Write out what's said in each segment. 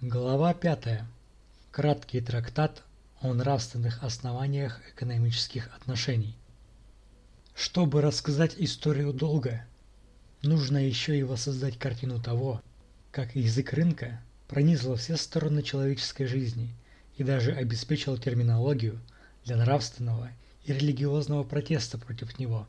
Глава 5. Краткий трактат о нравственных основаниях экономических отношений. Чтобы рассказать историю долга, нужно еще и воссоздать картину того, как язык рынка пронизывал все стороны человеческой жизни и даже обеспечил терминологию для нравственного и религиозного протеста против него.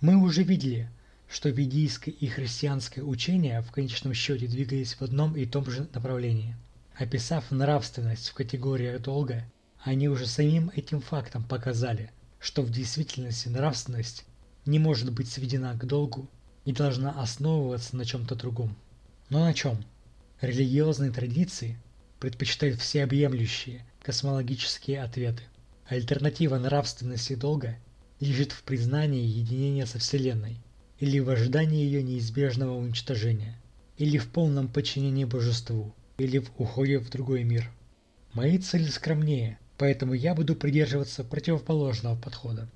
Мы уже видели, что ведийское и христианское учения в конечном счете двигались в одном и том же направлении. Описав нравственность в категориях долга, они уже самим этим фактом показали, что в действительности нравственность не может быть сведена к долгу и должна основываться на чем-то другом. Но на чем? Религиозные традиции предпочитают всеобъемлющие космологические ответы. Альтернатива нравственности долга лежит в признании единения со Вселенной – или в ожидании ее неизбежного уничтожения, или в полном подчинении божеству, или в уходе в другой мир. Мои цели скромнее, поэтому я буду придерживаться противоположного подхода.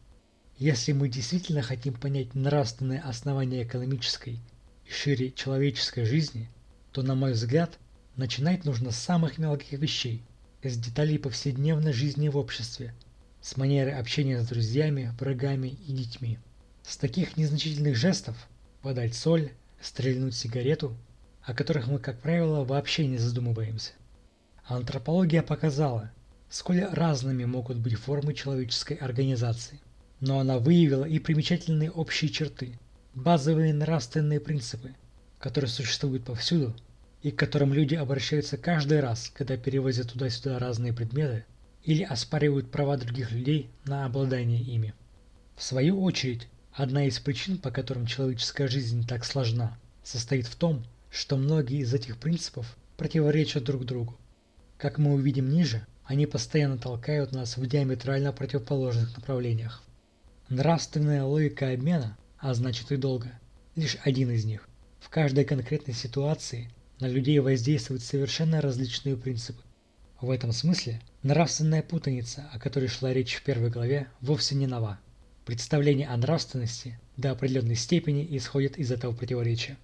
Если мы действительно хотим понять нравственные основания экономической и шире человеческой жизни, то, на мой взгляд, начинать нужно с самых мелких вещей, с деталей повседневной жизни в обществе, с манеры общения с друзьями, врагами и детьми. С таких незначительных жестов – подать соль, стрельнуть сигарету, о которых мы, как правило, вообще не задумываемся. Антропология показала, сколь разными могут быть формы человеческой организации. Но она выявила и примечательные общие черты, базовые нравственные принципы, которые существуют повсюду и к которым люди обращаются каждый раз, когда перевозят туда-сюда разные предметы или оспаривают права других людей на обладание ими. В свою очередь, Одна из причин, по которым человеческая жизнь так сложна, состоит в том, что многие из этих принципов противоречат друг другу. Как мы увидим ниже, они постоянно толкают нас в диаметрально противоположных направлениях. Нравственная логика обмена, а значит и долга, лишь один из них. В каждой конкретной ситуации на людей воздействуют совершенно различные принципы. В этом смысле нравственная путаница, о которой шла речь в первой главе, вовсе не нова. Представление о нравственности до определенной степени исходит из этого противоречия.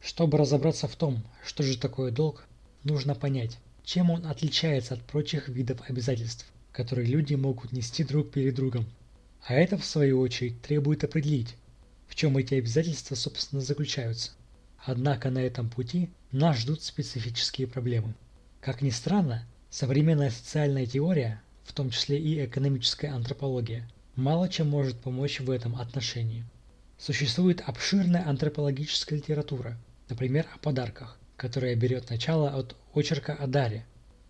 Чтобы разобраться в том, что же такое долг, нужно понять, чем он отличается от прочих видов обязательств, которые люди могут нести друг перед другом. А это, в свою очередь, требует определить, в чем эти обязательства, собственно, заключаются. Однако на этом пути нас ждут специфические проблемы. Как ни странно, современная социальная теория, в том числе и экономическая антропология, мало чем может помочь в этом отношении. Существует обширная антропологическая литература, например, о подарках, которая берет начало от очерка о даре,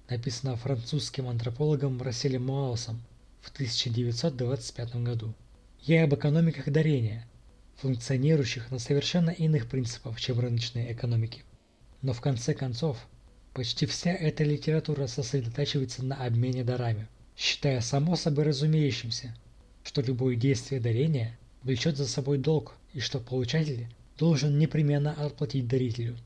написанного французским антропологом Расселем Муаусом в 1925 году, и об экономиках дарения, функционирующих на совершенно иных принципах, чем рыночные экономики. Но в конце концов, почти вся эта литература сосредотачивается на обмене дарами, считая само собой разумеющимся, что любое действие дарения влечет за собой долг и что получатель должен непременно отплатить дарителю.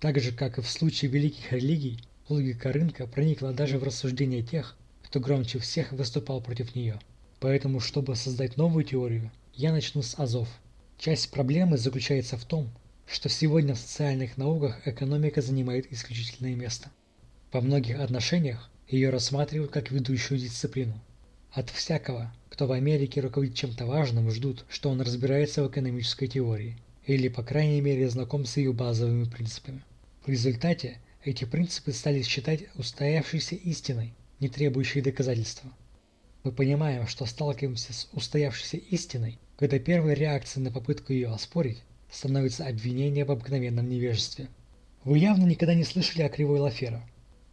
Так же, как и в случае великих религий, логика рынка проникла даже в рассуждения тех, кто громче всех выступал против нее. Поэтому, чтобы создать новую теорию, я начну с азов. Часть проблемы заключается в том, что сегодня в социальных науках экономика занимает исключительное место. Во многих отношениях ее рассматривают как ведущую дисциплину. От всякого, кто в Америке руководит чем-то важным, ждут, что он разбирается в экономической теории, или, по крайней мере, знаком с ее базовыми принципами. В результате эти принципы стали считать устоявшейся истиной, не требующей доказательства. Мы понимаем, что сталкиваемся с устоявшейся истиной, когда первой реакцией на попытку ее оспорить становится обвинение в обыкновенном невежестве. Вы явно никогда не слышали о кривой Лафера.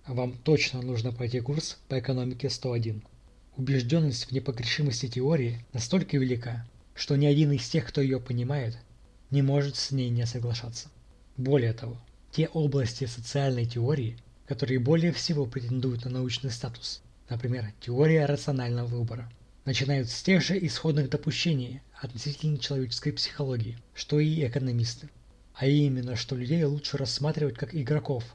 Вам точно нужно пройти курс по экономике 101. Убежденность в непогрешимости теории настолько велика, что ни один из тех, кто ее понимает, не может с ней не соглашаться. Более того, те области социальной теории, которые более всего претендуют на научный статус, например, теория рационального выбора, начинают с тех же исходных допущений относительно человеческой психологии, что и экономисты. А именно, что людей лучше рассматривать как игроков,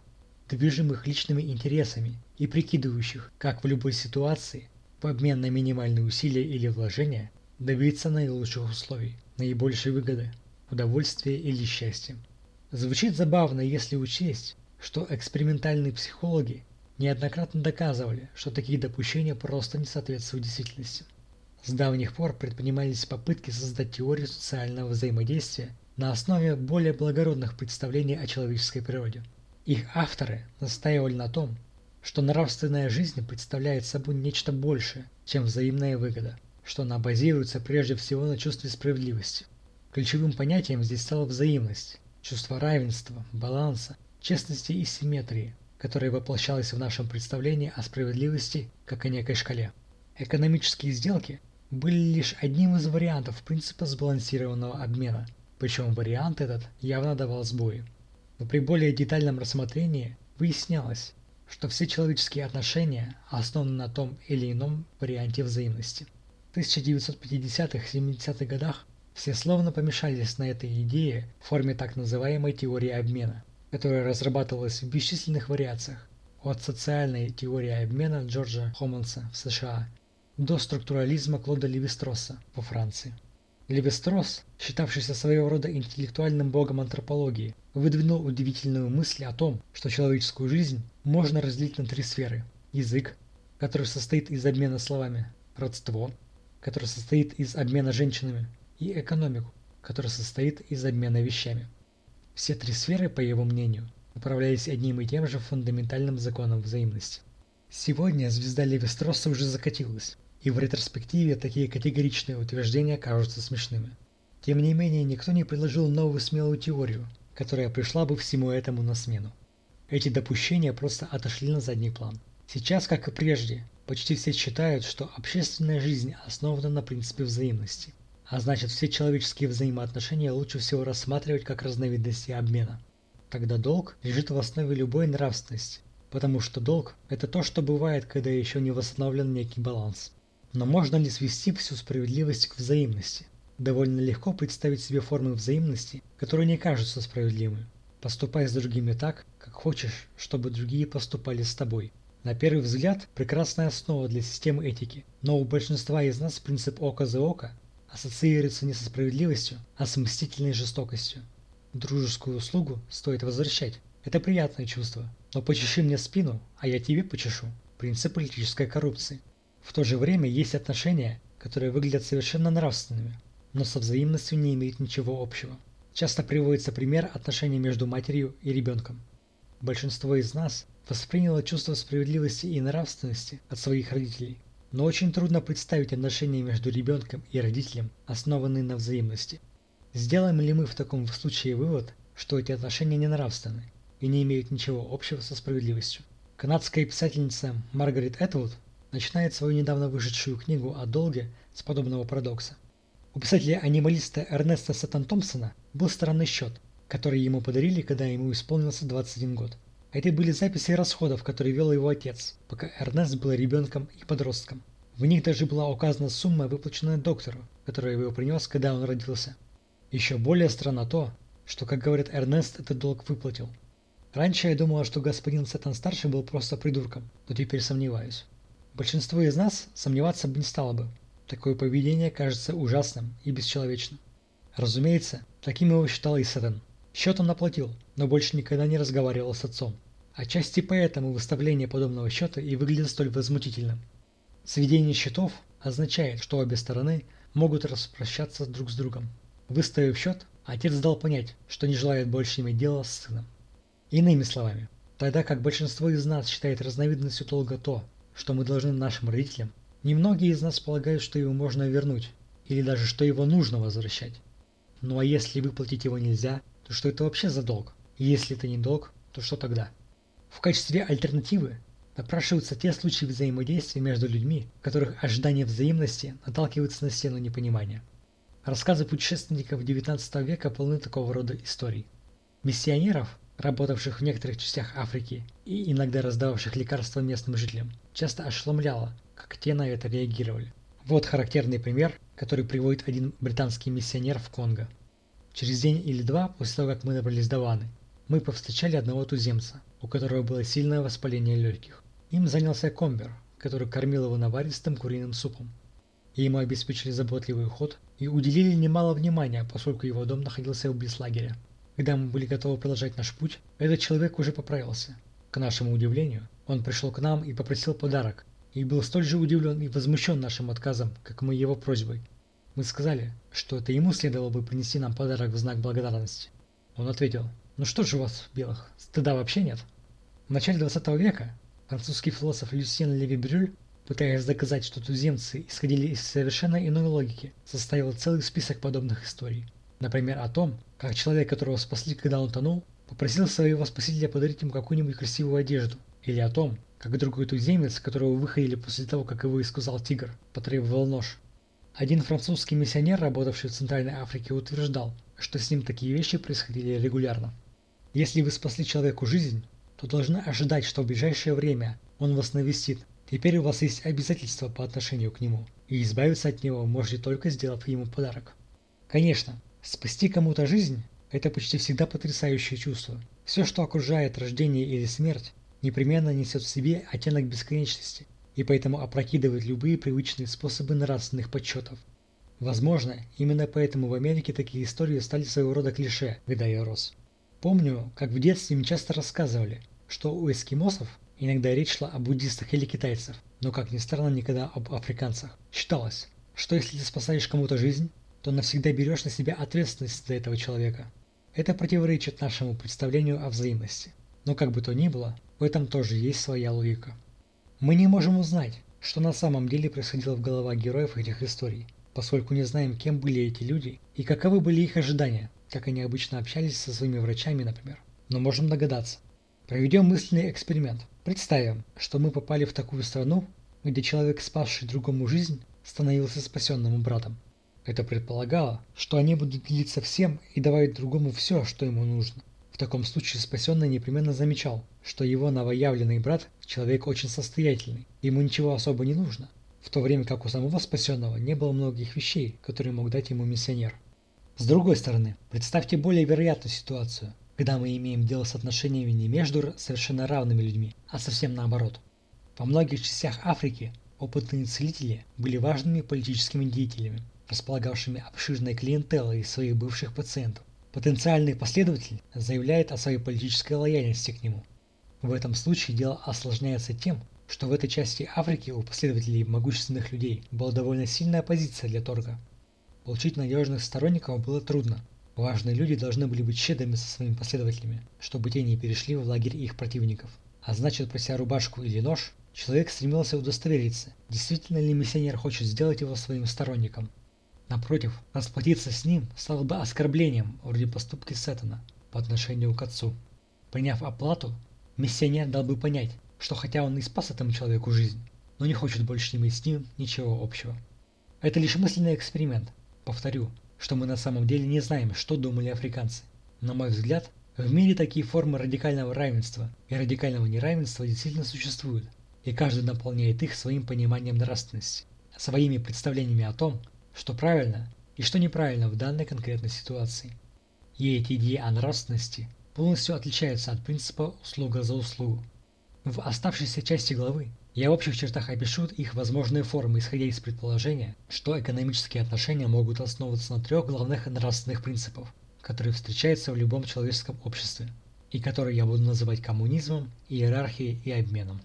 движимых личными интересами и прикидывающих, как в любой ситуации в обмен на минимальные усилия или вложения добиться наилучших условий, наибольшей выгоды, удовольствия или счастья. Звучит забавно, если учесть, что экспериментальные психологи неоднократно доказывали, что такие допущения просто не соответствуют действительности. С давних пор предпринимались попытки создать теорию социального взаимодействия на основе более благородных представлений о человеческой природе. Их авторы настаивали на том, что нравственная жизнь представляет собой нечто большее, чем взаимная выгода, что она базируется прежде всего на чувстве справедливости. Ключевым понятием здесь стала взаимность, чувство равенства, баланса, честности и симметрии, которое воплощалось в нашем представлении о справедливости как о некой шкале. Экономические сделки были лишь одним из вариантов принципа сбалансированного обмена, причем вариант этот явно давал сбои. Но при более детальном рассмотрении выяснялось, что все человеческие отношения основаны на том или ином варианте взаимности. В 1950-70-х годах все словно помешались на этой идее в форме так называемой теории обмена, которая разрабатывалась в бесчисленных вариациях, от социальной теории обмена Джорджа Хоманса в США до структурализма Клода Левистросса во Франции. Левистрос, считавшийся своего рода интеллектуальным богом антропологии, выдвинул удивительную мысль о том, что человеческую жизнь можно разделить на три сферы. Язык, который состоит из обмена словами, родство, которое состоит из обмена женщинами, и экономику, которая состоит из обмена вещами. Все три сферы, по его мнению, управлялись одним и тем же фундаментальным законом взаимности. Сегодня звезда Левистросса уже закатилась, и в ретроспективе такие категоричные утверждения кажутся смешными. Тем не менее, никто не предложил новую смелую теорию, которая пришла бы всему этому на смену. Эти допущения просто отошли на задний план. Сейчас, как и прежде, почти все считают, что общественная жизнь основана на принципе взаимности, а значит все человеческие взаимоотношения лучше всего рассматривать как разновидности обмена. Тогда долг лежит в основе любой нравственности, потому что долг – это то, что бывает, когда еще не восстановлен некий баланс. Но можно ли свести всю справедливость к взаимности? Довольно легко представить себе формы взаимности, которые не кажутся справедливыми. Поступай с другими так, как хочешь, чтобы другие поступали с тобой. На первый взгляд, прекрасная основа для системы этики, но у большинства из нас принцип око за око ассоциируется не со справедливостью, а с мстительной жестокостью. Дружескую услугу стоит возвращать. Это приятное чувство. Но почеши мне спину, а я тебе почешу. Принцип политической коррупции. В то же время есть отношения, которые выглядят совершенно нравственными, но со взаимностью не имеют ничего общего. Часто приводится пример отношений между матерью и ребенком. Большинство из нас восприняло чувство справедливости и нравственности от своих родителей, но очень трудно представить отношения между ребенком и родителем, основанные на взаимности. Сделаем ли мы в таком случае вывод, что эти отношения не нравственны и не имеют ничего общего со справедливостью? Канадская писательница Маргарет Этвуд начинает свою недавно вышедшую книгу о долге с подобного парадокса. У писателя-анималиста Эрнеста Сеттон Томпсона был странный счет, который ему подарили, когда ему исполнился 21 год. Это были записи расходов, которые вел его отец, пока Эрнест был ребенком и подростком. В них даже была указана сумма, выплаченная доктору, которую его принес, когда он родился. Еще более странно то, что, как говорит Эрнест, этот долг выплатил. Раньше я думала, что господин Сеттон-старший был просто придурком, но теперь сомневаюсь. Большинство из нас сомневаться бы не стало бы. Такое поведение кажется ужасным и бесчеловечным. Разумеется, таким его считал и Сеттон. Счет он оплатил, но больше никогда не разговаривал с отцом. Отчасти поэтому выставление подобного счета и выглядит столь возмутительным. Сведение счетов означает, что обе стороны могут распрощаться друг с другом. Выставив счет, отец дал понять, что не желает больше иметь дело с сыном. Иными словами, тогда как большинство из нас считает разновидностью долга то, что мы должны нашим родителям, немногие из нас полагают, что его можно вернуть, или даже что его нужно возвращать. Ну а если выплатить его нельзя, то что это вообще за долг? И если это не долг, то что тогда? В качестве альтернативы напрашиваются те случаи взаимодействия между людьми, в которых ожидание взаимности наталкивается на стену непонимания. Рассказы путешественников XIX века полны такого рода историй. Миссионеров, работавших в некоторых частях Африки и иногда раздававших лекарства местным жителям, часто ошеломляло, как те на это реагировали. Вот характерный пример, который приводит один британский миссионер в Конго. Через день или два после того, как мы добрались до Ваны, мы повстречали одного туземца, у которого было сильное воспаление легких. Им занялся комбер, который кормил его наваристым куриным супом. Ему обеспечили заботливый уход и уделили немало внимания, поскольку его дом находился вблизи лагеря. Когда мы были готовы продолжать наш путь, этот человек уже поправился. К нашему удивлению, он пришел к нам и попросил подарок, и был столь же удивлен и возмущен нашим отказом, как мы его просьбой. Мы сказали, что это ему следовало бы принести нам подарок в знак благодарности. Он ответил, ну что же у вас, белых, стыда вообще нет? В начале 20 века французский философ Люсьен Леви-Брюль, пытаясь доказать, что туземцы исходили из совершенно иной логики, составил целый список подобных историй. Например, о том, как человек, которого спасли, когда он тонул, попросил своего спасителя подарить ему какую-нибудь красивую одежду. Или о том, как другой туземец, которого выходили после того, как его искусал тигр, потребовал нож. Один французский миссионер, работавший в Центральной Африке, утверждал, что с ним такие вещи происходили регулярно. Если вы спасли человеку жизнь, то должны ожидать, что в ближайшее время он вас навестит. Теперь у вас есть обязательства по отношению к нему, и избавиться от него можете только сделав ему подарок. Конечно, Спасти кому-то жизнь – это почти всегда потрясающее чувство. Все, что окружает рождение или смерть, непременно несет в себе оттенок бесконечности, и поэтому опрокидывает любые привычные способы нравственных подсчетов. Возможно, именно поэтому в Америке такие истории стали своего рода клише, когда я рос. Помню, как в детстве мне часто рассказывали, что у эскимосов иногда речь шла о буддистах или китайцах, но, как ни странно, никогда об африканцах. Считалось, что если ты спасаешь кому-то жизнь, то навсегда берешь на себя ответственность за этого человека. Это противоречит нашему представлению о взаимности. Но как бы то ни было, в этом тоже есть своя логика. Мы не можем узнать, что на самом деле происходило в головах героев этих историй, поскольку не знаем, кем были эти люди и каковы были их ожидания, как они обычно общались со своими врачами, например. Но можем догадаться. Проведем мысленный эксперимент. Представим, что мы попали в такую страну, где человек, спасший другому жизнь, становился спасенным братом. Это предполагало, что они будут делиться всем и давать другому все, что ему нужно. В таком случае спасенный непременно замечал, что его новоявленный брат – человек очень состоятельный, ему ничего особо не нужно, в то время как у самого спасенного не было многих вещей, которые мог дать ему миссионер. С другой стороны, представьте более вероятную ситуацию, когда мы имеем дело с отношениями не между совершенно равными людьми, а совсем наоборот. Во многих частях Африки опытные целители были важными политическими деятелями, располагавшими обширной клиентелой своих бывших пациентов. Потенциальный последователь заявляет о своей политической лояльности к нему. В этом случае дело осложняется тем, что в этой части Африки у последователей могущественных людей была довольно сильная позиция для торга. Получить надежных сторонников было трудно. Важные люди должны были быть щедрыми со своими последователями, чтобы те не перешли в лагерь их противников. А значит, прося рубашку или нож, человек стремился удостовериться, действительно ли миссионер хочет сделать его своим сторонником. Напротив, расплатиться с ним стало бы оскорблением вроде поступки Сеттона по отношению к отцу. Приняв оплату, миссионер дал бы понять, что хотя он и спас этому человеку жизнь, но не хочет больше иметь с ним ничего общего. Это лишь мысленный эксперимент. Повторю, что мы на самом деле не знаем, что думали африканцы. На мой взгляд, в мире такие формы радикального равенства и радикального неравенства действительно существуют, и каждый наполняет их своим пониманием нравственности, своими представлениями о том, что правильно и что неправильно в данной конкретной ситуации. И эти идеи о нравственности полностью отличаются от принципа услуга за услугу. В оставшейся части главы я в общих чертах опишу их возможные формы, исходя из предположения, что экономические отношения могут основываться на трех главных нравственных принципах, которые встречаются в любом человеческом обществе, и которые я буду называть коммунизмом, иерархией и обменом.